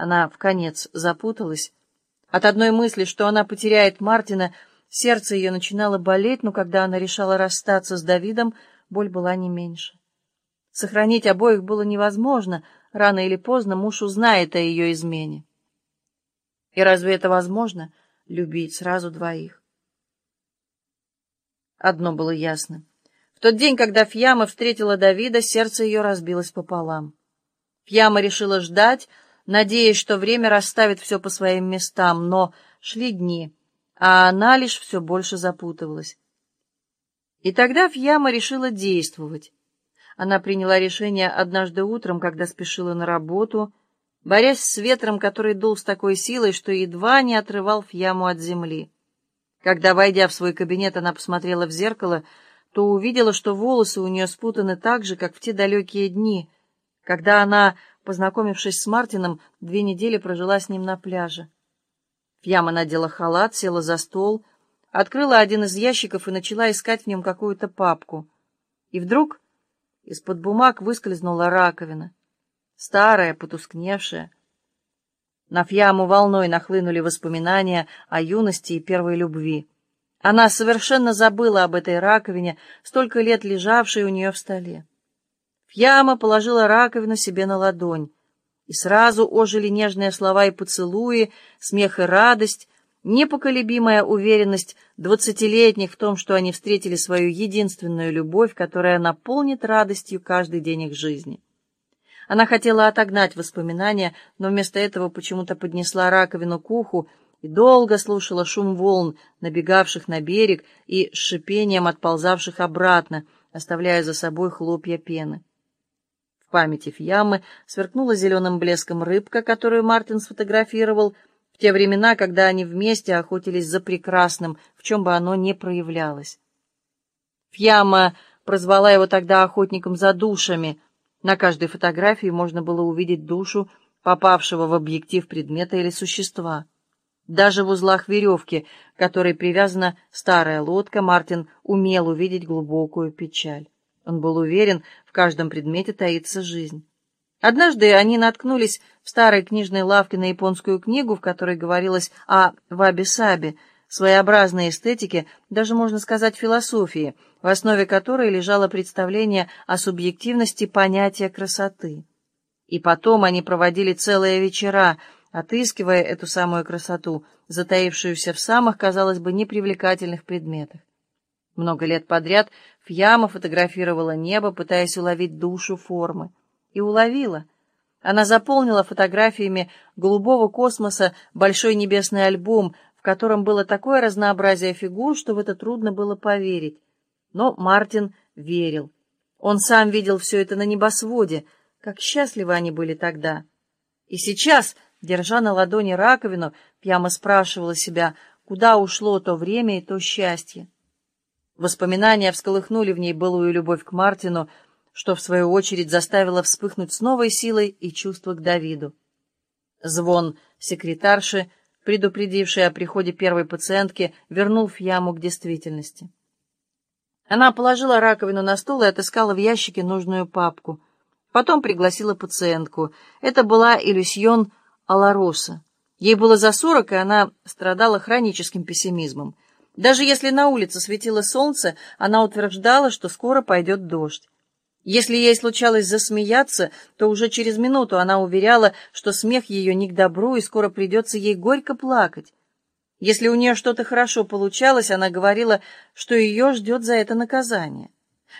Она в конец запуталась. От одной мысли, что она потеряет Мартина, сердце ее начинало болеть, но когда она решала расстаться с Давидом, боль была не меньше. Сохранить обоих было невозможно, рано или поздно муж узнает о ее измене. И разве это возможно — любить сразу двоих? Одно было ясно. В тот день, когда Фьяма встретила Давида, сердце ее разбилось пополам. Фьяма решила ждать, надеясь, что время расставит все по своим местам, но шли дни, а она лишь все больше запутывалась. И тогда Фьяма решила действовать. Она приняла решение однажды утром, когда спешила на работу, борясь с ветром, который дул с такой силой, что едва не отрывал Фьяму от земли. Когда, войдя в свой кабинет, она посмотрела в зеркало, то увидела, что волосы у нее спутаны так же, как в те далекие дни, когда она, познакомившись с Мартином, две недели прожила с ним на пляже. Фьяма надела халат, села за стол, открыла один из ящиков и начала искать в нем какую-то папку. И вдруг из-под бумаг выскользнула раковина, старая, потускневшая. На Фьяму волной нахлынули воспоминания о юности и первой любви. Она совершенно забыла об этой раковине, столько лет лежавшей у нее в столе. Фьяма положила раковину себе на ладонь, и сразу ожили нежные слова и поцелуи, смех и радость, непоколебимая уверенность двадцатилетних в том, что они встретили свою единственную любовь, которая наполнит радостью каждый день их жизни. Она хотела отогнать воспоминания, но вместо этого почему-то поднесла раковину к уху и долго слушала шум волн, набегавших на берег и с шипением отползавших обратно, оставляя за собой хлопья пены. Памяти Фьямы сверкнула зеленым блеском рыбка, которую Мартин сфотографировал в те времена, когда они вместе охотились за прекрасным, в чем бы оно ни проявлялось. Фьяма прозвала его тогда охотником за душами. На каждой фотографии можно было увидеть душу, попавшего в объектив предмета или существа. Даже в узлах веревки, которой привязана старая лодка, Мартин умел увидеть глубокую печаль. Он был уверен, в каждом предмете таится жизнь. Однажды они наткнулись в старой книжной лавке на японскую книгу, в которой говорилось о ваби-саби, своеобразной эстетике, даже можно сказать философии, в основе которой лежало представление о субъективности понятия красоты. И потом они проводили целые вечера, отыскивая эту самую красоту, затаившуюся в самых, казалось бы, непривлекательных предметах. Много лет подряд Фьяма фотографировала небо, пытаясь уловить душу формы. И уловила. Она заполнила фотографиями голубого космоса большой небесный альбом, в котором было такое разнообразие фигур, что в это трудно было поверить. Но Мартин верил. Он сам видел все это на небосводе. Как счастливы они были тогда. И сейчас Держа на ладони раковину, Пьяма спрашивала себя, куда ушло то время и то счастье. Воспоминания всколыхнули в ней былую любовь к Мартину, что, в свою очередь, заставило вспыхнуть с новой силой и чувство к Давиду. Звон секретарши, предупредившей о приходе первой пациентки, вернул Фьяму к действительности. Она положила раковину на стол и отыскала в ящике нужную папку. Потом пригласила пациентку. Это была Илюсьон Алароса. Ей было за сорок, и она страдала хроническим пессимизмом. Даже если на улице светило солнце, она утверждала, что скоро пойдет дождь. Если ей случалось засмеяться, то уже через минуту она уверяла, что смех ее не к добру, и скоро придется ей горько плакать. Если у нее что-то хорошо получалось, она говорила, что ее ждет за это наказание.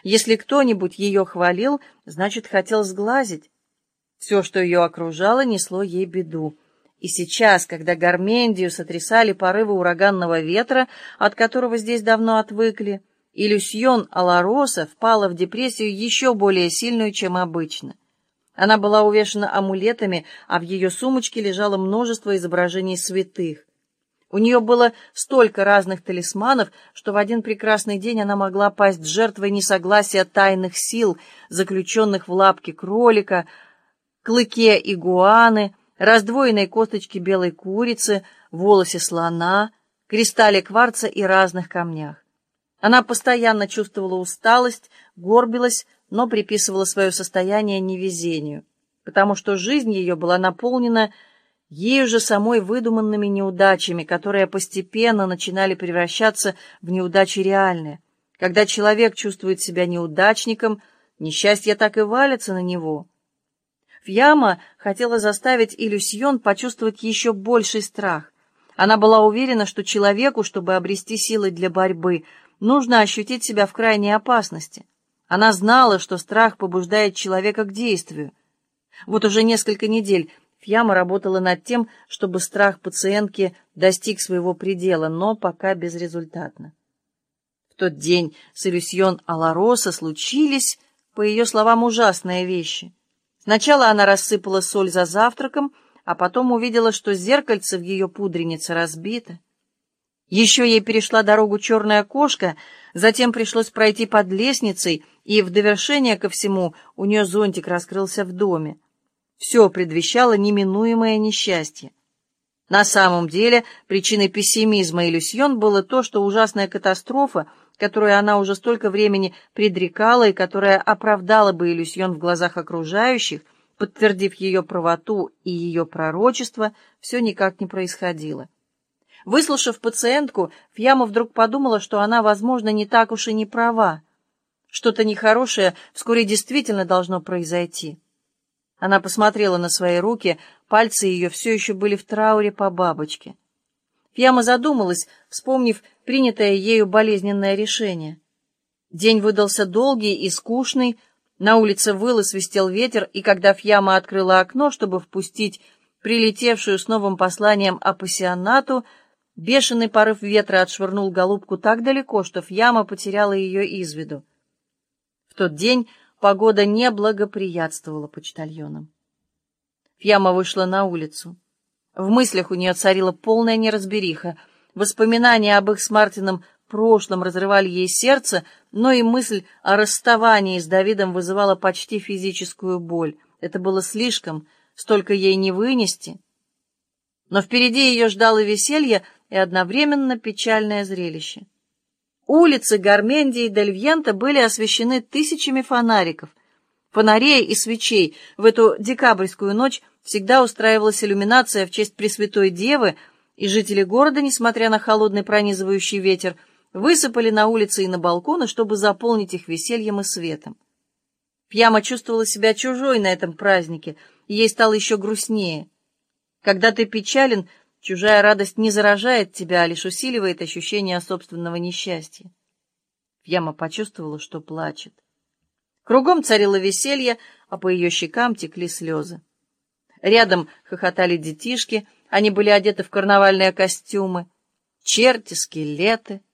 Если кто-нибудь ее хвалил, значит, хотел сглазить. Все, что ее окружало, несло ей беду. И сейчас, когда Гармендию сотрясали порывы ураганного ветра, от которого здесь давно отвыкли, и Люсьон Алароса впала в депрессию еще более сильную, чем обычно. Она была увешана амулетами, а в ее сумочке лежало множество изображений святых. У нее было столько разных талисманов, что в один прекрасный день она могла пасть жертвой несогласия тайных сил, заключенных в лапке кролика, клыке игуаны, раздвоенной косточке белой курицы, волосе слона, кристалле кварца и разных камнях. Она постоянно чувствовала усталость, горбилась, но приписывала свое состояние невезению, потому что жизнь ее была наполнена ею же самой выдуманными неудачами, которые постепенно начинали превращаться в неудачи реальные. Когда человек чувствует себя неудачником, несчастье так и валится на него. Фьяма хотела заставить Илюсьон почувствовать еще больший страх. Она была уверена, что человеку, чтобы обрести силы для борьбы, нужно ощутить себя в крайней опасности. Она знала, что страх побуждает человека к действию. Вот уже несколько недель Фьяма работала над тем, чтобы страх пациентки достиг своего предела, но пока безрезультатно. В тот день с Илюсьон Алароса случились, по ее словам, ужасные вещи. Сначала она рассыпала соль за завтраком, а потом увидела, что зеркальце в ее пудренице разбито. Еще ей перешла дорогу черная кошка, затем пришлось пройти под лестницей, и в довершение ко всему у нее зонтик раскрылся в доме. Все предвещало неминуемое несчастье. На самом деле причиной пессимизма Илюсьон было то, что ужасная катастрофа, которую она уже столько времени предрекала и которая оправдала бы Илюсьон в глазах окружающих, подтвердив ее правоту и ее пророчество, все никак не происходило. Выслушав пациентку, Фьяма вдруг подумала, что она, возможно, не так уж и не права. Что-то нехорошее вскоре действительно должно произойти. Она посмотрела на свои руки, пальцы ее все еще были в трауре по бабочке. Фьяма задумалась, вспомнив принятое ею болезненное решение. День выдался долгий и скучный, на улице выл и свистел ветер, и когда Фьяма открыла окно, чтобы впустить прилетевшую с новым посланием апассионату, бешеный порыв ветра отшвырнул голубку так далеко, что Фьяма потеряла ее из виду. В тот день Погода не благоприятствовала почтальонам. Фьяма вышла на улицу. В мыслях у нее царила полная неразбериха. Воспоминания об их с Мартином прошлом разрывали ей сердце, но и мысль о расставании с Давидом вызывала почти физическую боль. Это было слишком, столько ей не вынести. Но впереди ее ждало веселье и одновременно печальное зрелище. Улицы Гармендии и Дельвьента были освещены тысячами фонариков. Фонарей и свечей в эту декабрьскую ночь всегда устраивалась иллюминация в честь Пресвятой Девы, и жители города, несмотря на холодный пронизывающий ветер, высыпали на улицы и на балконы, чтобы заполнить их весельем и светом. Пьяма чувствовала себя чужой на этом празднике, и ей стало еще грустнее. Когда ты печален, Чужая радость не заражает тебя, а лишь усиливает ощущение собственного несчастья. Яма почувствовала, что плачет. Кругом царило веселье, а по ее щекам текли слезы. Рядом хохотали детишки, они были одеты в карнавальные костюмы. Черти, скелеты —